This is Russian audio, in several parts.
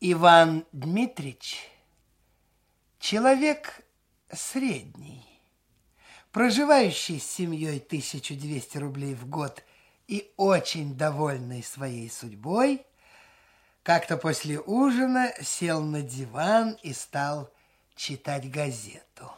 Иван Дмитрич человек средний, проживающий с семьей 1200 рублей в год и очень довольный своей судьбой, как-то после ужина сел на диван и стал читать газету.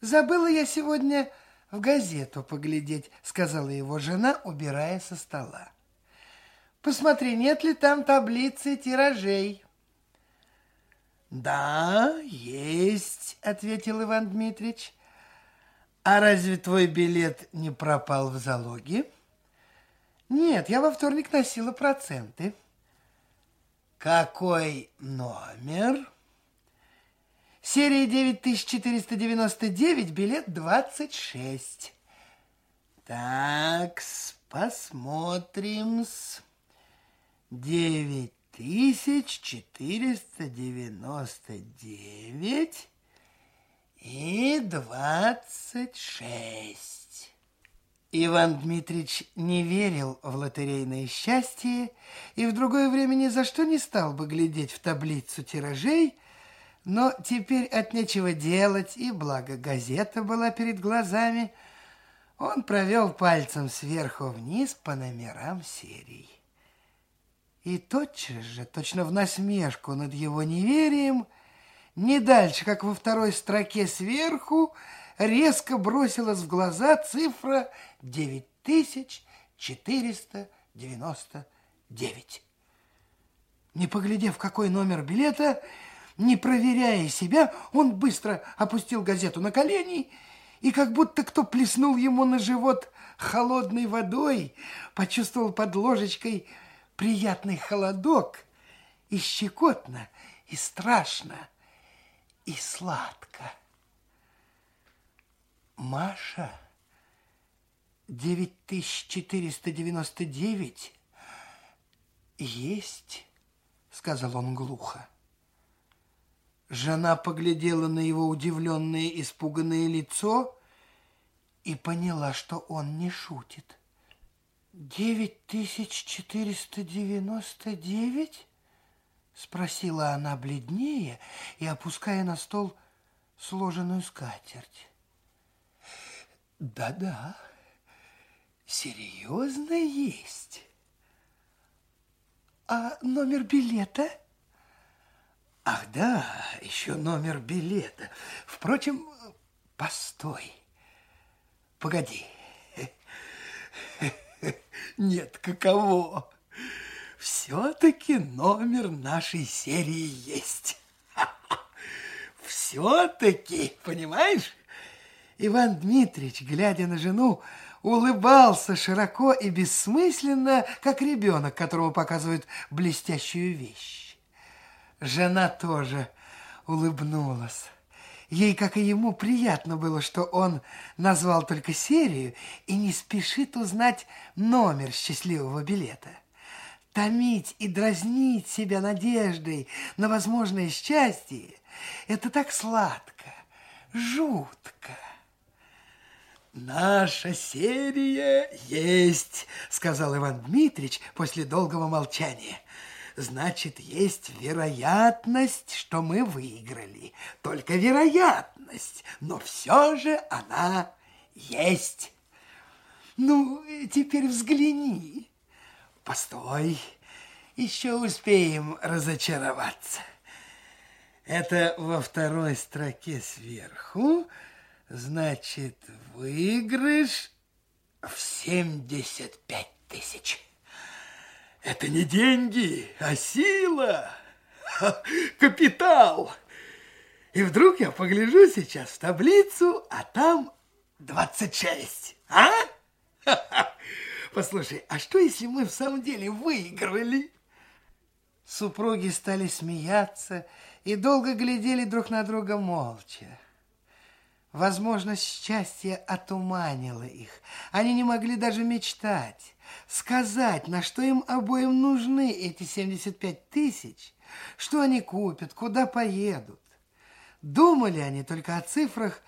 «Забыла я сегодня в газету поглядеть», — сказала его жена, убирая со стола. Посмотри, нет ли там таблицы тиражей. Да, есть, ответил Иван Дмитрич. А разве твой билет не пропал в залоге? Нет, я во вторник носила проценты. Какой номер? Серия 9499, билет 26. Так, посмотрим-с девять тысяч четыреста девяносто девять и двадцать шесть. Иван Дмитрич не верил в лотерейное счастье и в другое время ни за что не стал бы глядеть в таблицу тиражей, но теперь от нечего делать, и благо газета была перед глазами, он провел пальцем сверху вниз по номерам серий. И тотчас же, точно в насмешку над его неверием, не дальше, как во второй строке сверху, резко бросилась в глаза цифра 9499. Не поглядев, какой номер билета, не проверяя себя, он быстро опустил газету на колени и, как будто кто плеснул ему на живот холодной водой, почувствовал под ложечкой – приятный холодок, и щекотно, и страшно, и сладко. Маша, 9499 есть, сказал он глухо. Жена поглядела на его удивленное, испуганное лицо и поняла, что он не шутит. «Девять тысяч четыреста девяносто девять?» Спросила она бледнее и опуская на стол сложенную скатерть. «Да-да, серьезно есть. А номер билета?» «Ах, да, еще номер билета. Впрочем, постой, погоди». Нет, каково? Все-таки номер нашей серии есть. Все-таки, понимаешь? Иван Дмитриевич, глядя на жену, улыбался широко и бессмысленно, как ребенок, которому показывают блестящую вещь. Жена тоже улыбнулась. Ей, как и ему, приятно было, что он назвал только серию и не спешит узнать номер счастливого билета. Томить и дразнить себя надеждой на возможное счастье – это так сладко, жутко. «Наша серия есть», – сказал Иван Дмитрич после долгого молчания значит, есть вероятность, что мы выиграли. Только вероятность, но все же она есть. Ну, теперь взгляни. Постой, еще успеем разочароваться. Это во второй строке сверху, значит, выигрыш в 75 тысяч. Это не деньги, а сила, капитал. И вдруг я погляжу сейчас в таблицу, а там 26. А? Послушай, а что, если мы в самом деле выиграли? Супруги стали смеяться и долго глядели друг на друга молча. Возможность счастья отуманила их. Они не могли даже мечтать, сказать, на что им обоим нужны эти 75 тысяч, что они купят, куда поедут. Думали они только о цифрах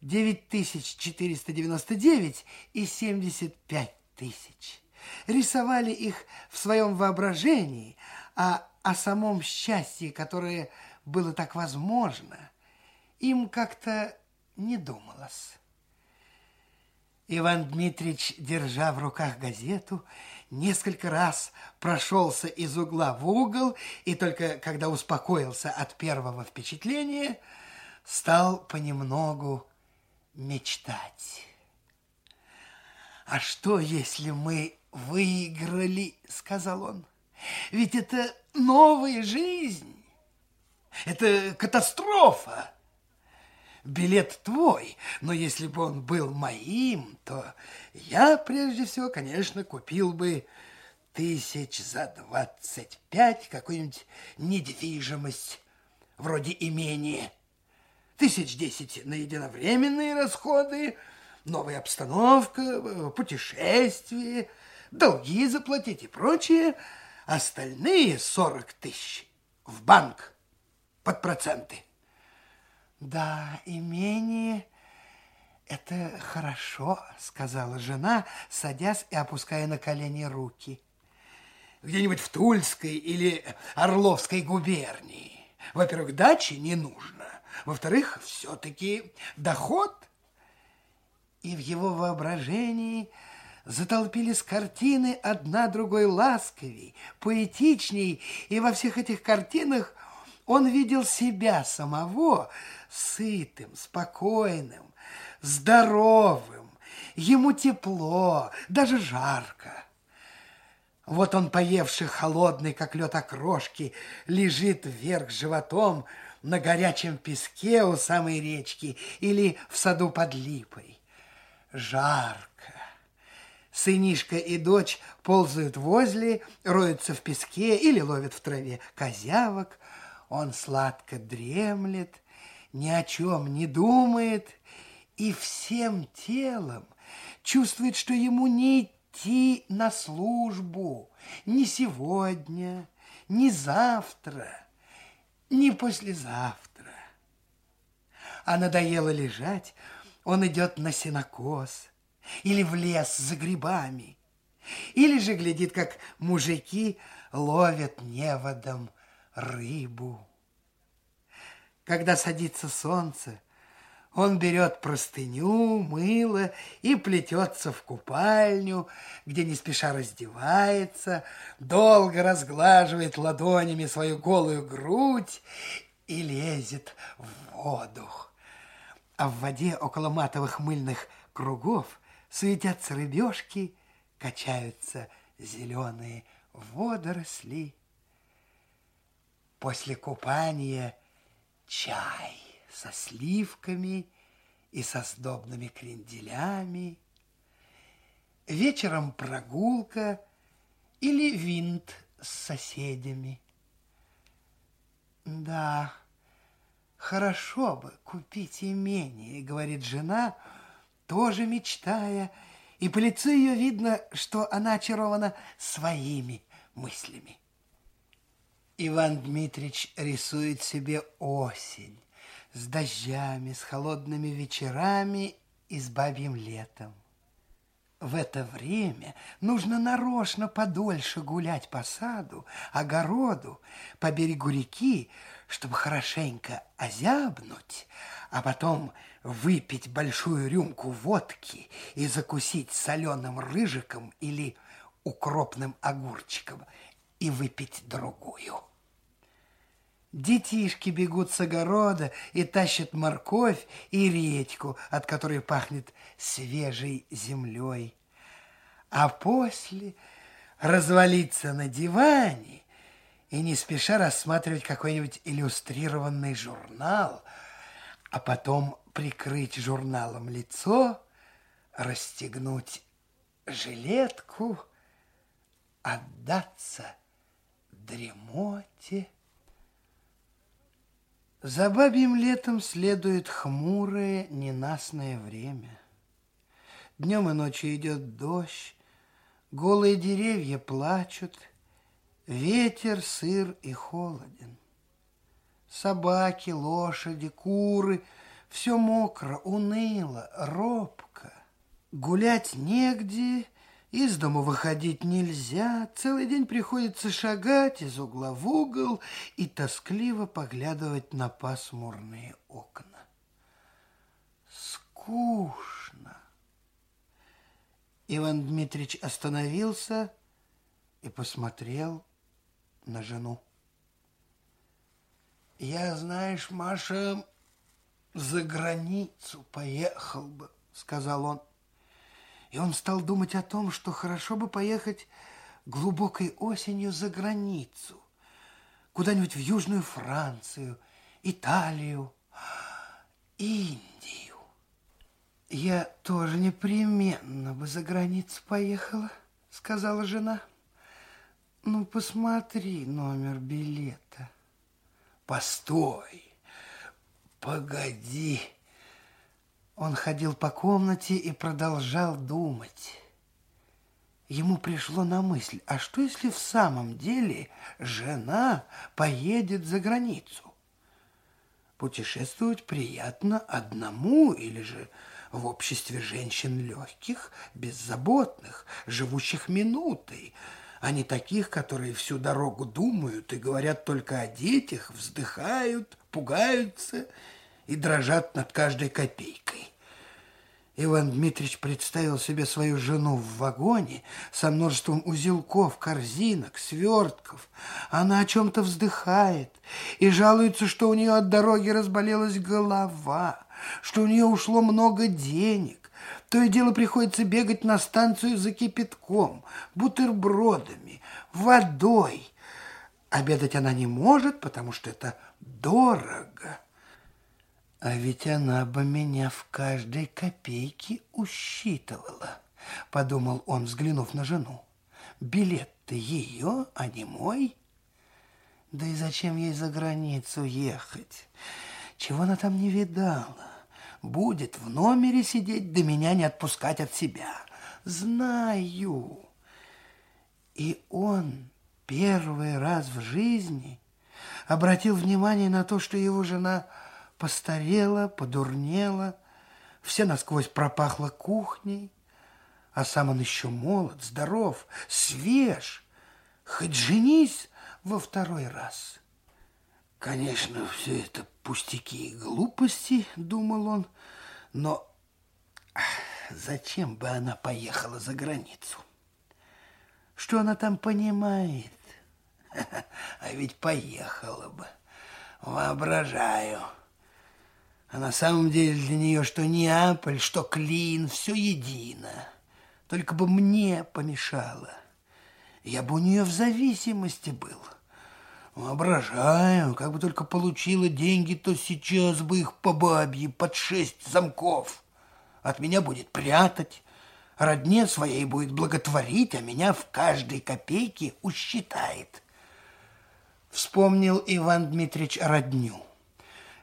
9499 и 75 тысяч. Рисовали их в своем воображении, а о самом счастье, которое было так возможно, им как-то не думалось. Иван Дмитриевич, держа в руках газету, несколько раз прошелся из угла в угол и только когда успокоился от первого впечатления, стал понемногу мечтать. «А что, если мы выиграли?» — сказал он. «Ведь это новая жизнь, это катастрофа!» Билет твой, но если бы он был моим, то я прежде всего, конечно, купил бы тысяч за двадцать пять какую-нибудь недвижимость, вроде имения. Тысяч десять на единовременные расходы, новая обстановка, путешествие, долги заплатить и прочее. Остальные сорок тысяч в банк под проценты. Да, имение – это хорошо, сказала жена, садясь и опуская на колени руки. Где-нибудь в Тульской или Орловской губернии. Во-первых, дачи не нужно. Во-вторых, все-таки доход. И в его воображении затолпились картины одна другой ласковей, поэтичней, и во всех этих картинах он видел себя самого сытым, спокойным, здоровым. Ему тепло, даже жарко. Вот он, поевший холодный, как лед окрошки, лежит вверх животом на горячем песке у самой речки или в саду под липой. Жарко. Сынишка и дочь ползают возле, роются в песке или ловят в траве козявок, он сладко дремлет, ни о чем не думает и всем телом чувствует, что ему не идти на службу ни сегодня, ни завтра, ни послезавтра. А надоело лежать, он идет на сенокос или в лес за грибами, или же глядит, как мужики ловят неводом рыбу. Когда садится солнце, он берет простыню, мыло и плетется в купальню, где не спеша раздевается, долго разглаживает ладонями свою голую грудь и лезет в воду. А в воде около матовых мыльных кругов суетятся рыбешки, качаются зеленые водоросли. После купания чай со сливками и со сдобными кренделями. Вечером прогулка или винт с соседями. Да, хорошо бы купить имение, говорит жена, тоже мечтая, и по лицу ее видно, что она очарована своими мыслями. Иван Дмитрич рисует себе осень с дождями, с холодными вечерами и с бабьим летом. В это время нужно нарочно подольше гулять по саду, огороду, по берегу реки, чтобы хорошенько озябнуть, а потом выпить большую рюмку водки и закусить соленым рыжиком или укропным огурчиком – и выпить другую. Детишки бегут с огорода и тащат морковь и редьку, от которой пахнет свежей землей. А после развалиться на диване и не спеша рассматривать какой-нибудь иллюстрированный журнал, а потом прикрыть журналом лицо, расстегнуть жилетку, отдаться – дремоте. За бабьим летом следует хмурое, ненастное время. Днем и ночью идет дождь, голые деревья плачут, ветер сыр и холоден. Собаки, лошади, куры — все мокро, уныло, робко. Гулять негде, Из дома выходить нельзя, целый день приходится шагать из угла в угол и тоскливо поглядывать на пасмурные окна. Скучно. Иван Дмитриевич остановился и посмотрел на жену. Я, знаешь, Маша, за границу поехал бы, сказал он. И он стал думать о том, что хорошо бы поехать глубокой осенью за границу, куда-нибудь в Южную Францию, Италию, Индию. Я тоже непременно бы за границу поехала, сказала жена. Ну, посмотри номер билета. Постой, погоди. Он ходил по комнате и продолжал думать. Ему пришло на мысль, а что если в самом деле жена поедет за границу? Путешествовать приятно одному или же в обществе женщин легких, беззаботных, живущих минутой, а не таких, которые всю дорогу думают и говорят только о детях, вздыхают, пугаются и дрожат над каждой копейкой. Иван Дмитриевич представил себе свою жену в вагоне со множеством узелков, корзинок, свертков. Она о чем-то вздыхает и жалуется, что у нее от дороги разболелась голова, что у нее ушло много денег. То и дело приходится бегать на станцию за кипятком, бутербродами, водой. Обедать она не может, потому что это дорого. А ведь она бы меня в каждой копейке усчитывала, подумал он, взглянув на жену. Билет-то ее, а не мой. Да и зачем ей за границу ехать? Чего она там не видала? Будет в номере сидеть, да меня не отпускать от себя. Знаю. И он первый раз в жизни обратил внимание на то, что его жена – постарела, подурнела, все насквозь пропахло кухней, а сам он еще молод, здоров, свеж, хоть женись во второй раз. Конечно, все это пустяки и глупости, думал он, но зачем бы она поехала за границу? Что она там понимает? А ведь поехала бы. Воображаю. А на самом деле для нее что Неаполь, что Клин, все едино. Только бы мне помешало. Я бы у нее в зависимости был. Воображаю, как бы только получила деньги, то сейчас бы их по бабье под шесть замков. От меня будет прятать, родне своей будет благотворить, а меня в каждой копейке усчитает. Вспомнил Иван Дмитриевич родню.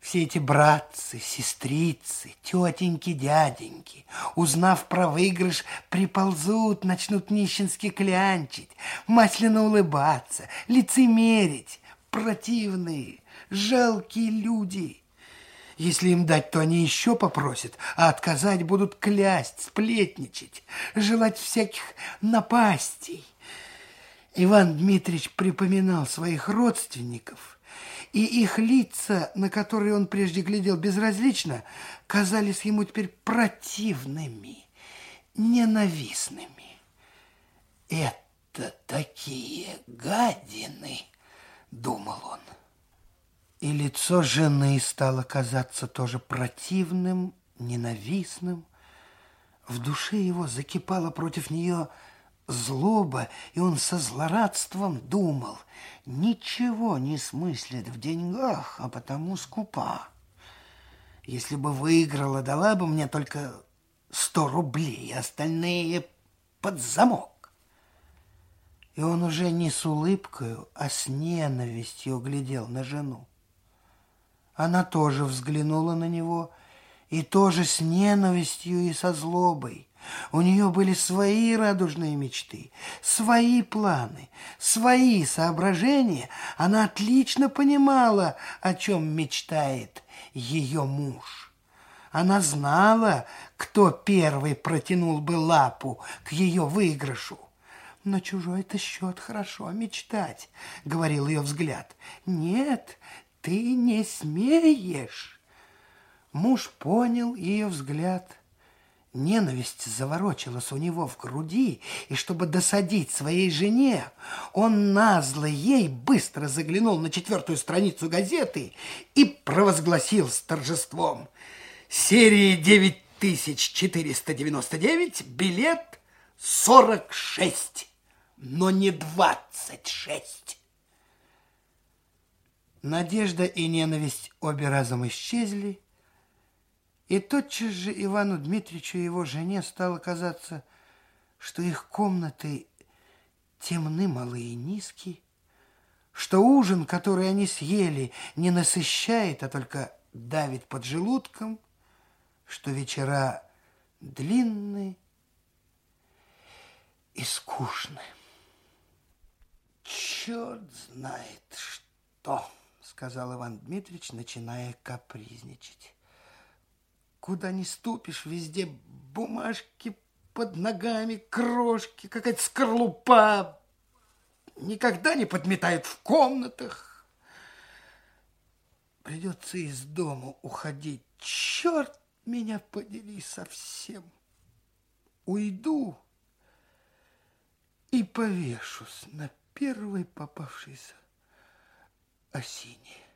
Все эти братцы, сестрицы, тетеньки, дяденьки, узнав про выигрыш, приползут, начнут нищенски клянчить, масляно улыбаться, лицемерить. Противные, жалкие люди. Если им дать, то они еще попросят, а отказать будут клясть, сплетничать, желать всяких напастей. Иван Дмитриевич припоминал своих родственников – и их лица, на которые он прежде глядел безразлично, казались ему теперь противными, ненавистными. «Это такие гадины!» — думал он. И лицо жены стало казаться тоже противным, ненавистным. В душе его закипало против нее злоба, и он со злорадством думал, ничего не смыслит в деньгах, а потому скупа. Если бы выиграла, дала бы мне только сто рублей, остальные под замок. И он уже не с улыбкою, а с ненавистью глядел на жену. Она тоже взглянула на него, и тоже с ненавистью и со злобой. У нее были свои радужные мечты, свои планы, свои соображения. Она отлично понимала, о чем мечтает ее муж. Она знала, кто первый протянул бы лапу к ее выигрышу. На чужой-то счет хорошо мечтать, говорил ее взгляд. Нет, ты не смеешь. Муж понял ее взгляд. Ненависть заворочилась у него в груди, и чтобы досадить своей жене, он назло ей быстро заглянул на четвертую страницу газеты и провозгласил с торжеством. Серия 9499, билет 46, но не 26. Надежда и ненависть обе разом исчезли, и тотчас же Ивану Дмитриевичу и его жене стало казаться, что их комнаты темны, малые и низкие, что ужин, который они съели, не насыщает, а только давит под желудком, что вечера длинные и скучные. «Черт знает что!» — сказал Иван Дмитриевич, начиная капризничать. Куда ни ступишь, везде бумажки под ногами, крошки, какая-то скорлупа. Никогда не подметают в комнатах. Придется из дома уходить. Черт меня подери совсем. Уйду и повешусь на первой попавшейся осине.